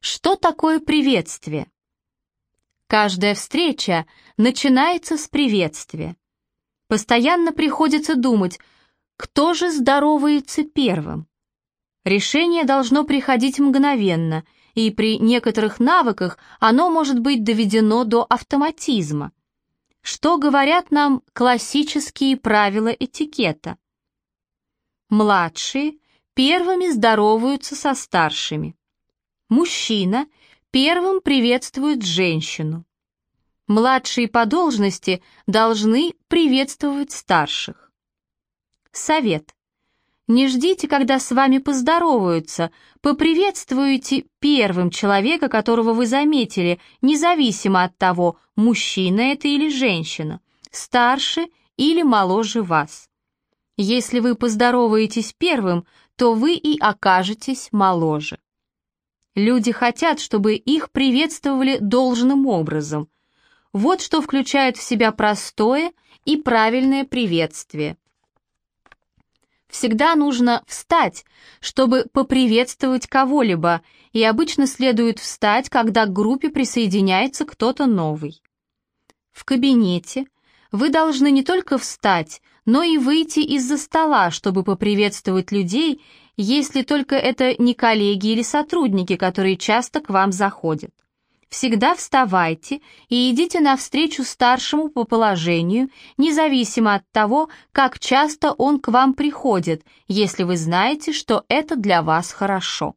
Что такое приветствие? Каждая встреча начинается с приветствия. Постоянно приходится думать, кто же здоровается первым. Решение должно приходить мгновенно, и при некоторых навыках оно может быть доведено до автоматизма. Что говорят нам классические правила этикета? Младшие первыми здороваются со старшими. Мужчина первым приветствует женщину. Младшие по должности должны приветствовать старших. Совет. Не ждите, когда с вами поздороваются, поприветствуйте первым человека, которого вы заметили, независимо от того, мужчина это или женщина, старше или моложе вас. Если вы поздороваетесь первым, то вы и окажетесь моложе. Люди хотят, чтобы их приветствовали должным образом. Вот что включает в себя простое и правильное приветствие. Всегда нужно встать, чтобы поприветствовать кого-либо, и обычно следует встать, когда к группе присоединяется кто-то новый. В кабинете вы должны не только встать, но и выйти из-за стола, чтобы поприветствовать людей, если только это не коллеги или сотрудники, которые часто к вам заходят. Всегда вставайте и идите навстречу старшему по положению, независимо от того, как часто он к вам приходит, если вы знаете, что это для вас хорошо.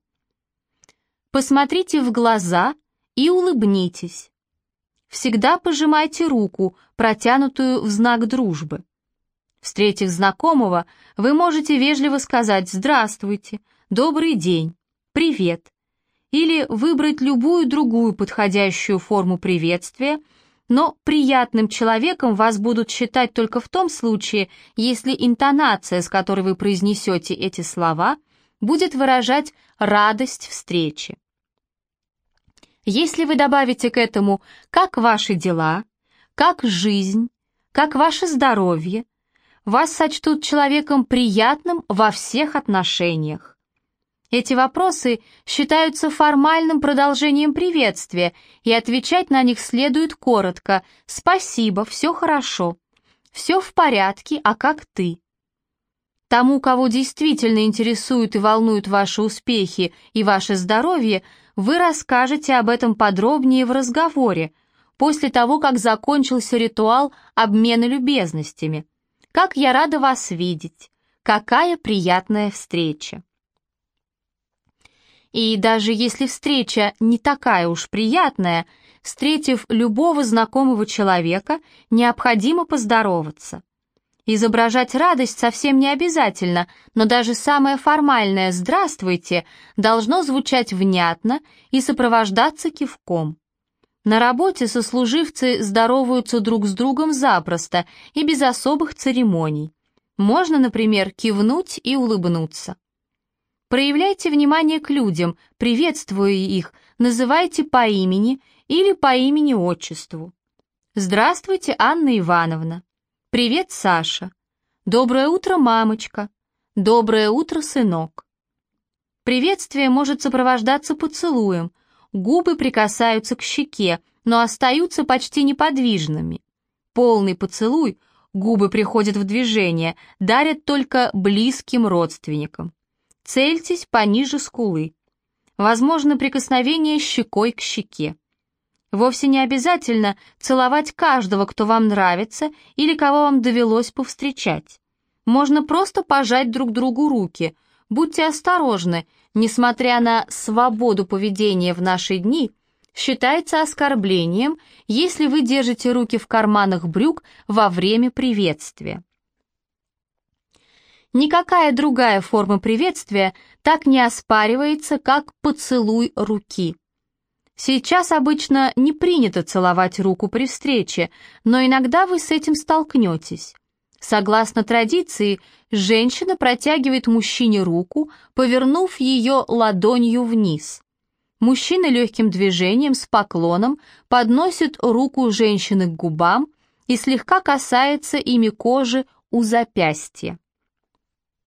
Посмотрите в глаза и улыбнитесь. Всегда пожимайте руку, протянутую в знак дружбы. Встретив знакомого, вы можете вежливо сказать «Здравствуйте», «Добрый день», «Привет» или выбрать любую другую подходящую форму приветствия, но приятным человеком вас будут считать только в том случае, если интонация, с которой вы произнесете эти слова, будет выражать радость встречи. Если вы добавите к этому «как ваши дела», «как жизнь», «как ваше здоровье», вас сочтут человеком приятным во всех отношениях. Эти вопросы считаются формальным продолжением приветствия, и отвечать на них следует коротко «Спасибо, все хорошо», «Все в порядке, а как ты?» Тому, кого действительно интересуют и волнуют ваши успехи и ваше здоровье, вы расскажете об этом подробнее в разговоре, после того, как закончился ритуал обмена любезностями. Как я рада вас видеть! Какая приятная встреча! И даже если встреча не такая уж приятная, встретив любого знакомого человека, необходимо поздороваться. Изображать радость совсем не обязательно, но даже самое формальное «здравствуйте» должно звучать внятно и сопровождаться кивком. На работе сослуживцы здороваются друг с другом запросто и без особых церемоний. Можно, например, кивнуть и улыбнуться. Проявляйте внимание к людям, приветствуя их, называйте по имени или по имени-отчеству. Здравствуйте, Анна Ивановна. «Привет, Саша!» «Доброе утро, мамочка!» «Доброе утро, сынок!» Приветствие может сопровождаться поцелуем, губы прикасаются к щеке, но остаются почти неподвижными. Полный поцелуй, губы приходят в движение, дарят только близким родственникам. Цельтесь пониже скулы. Возможно прикосновение щекой к щеке. Вовсе не обязательно целовать каждого, кто вам нравится или кого вам довелось повстречать. Можно просто пожать друг другу руки. Будьте осторожны, несмотря на свободу поведения в наши дни, считается оскорблением, если вы держите руки в карманах брюк во время приветствия. Никакая другая форма приветствия так не оспаривается, как поцелуй руки. Сейчас обычно не принято целовать руку при встрече, но иногда вы с этим столкнетесь. Согласно традиции, женщина протягивает мужчине руку, повернув ее ладонью вниз. Мужчина легким движением с поклоном подносит руку женщины к губам и слегка касается ими кожи у запястья.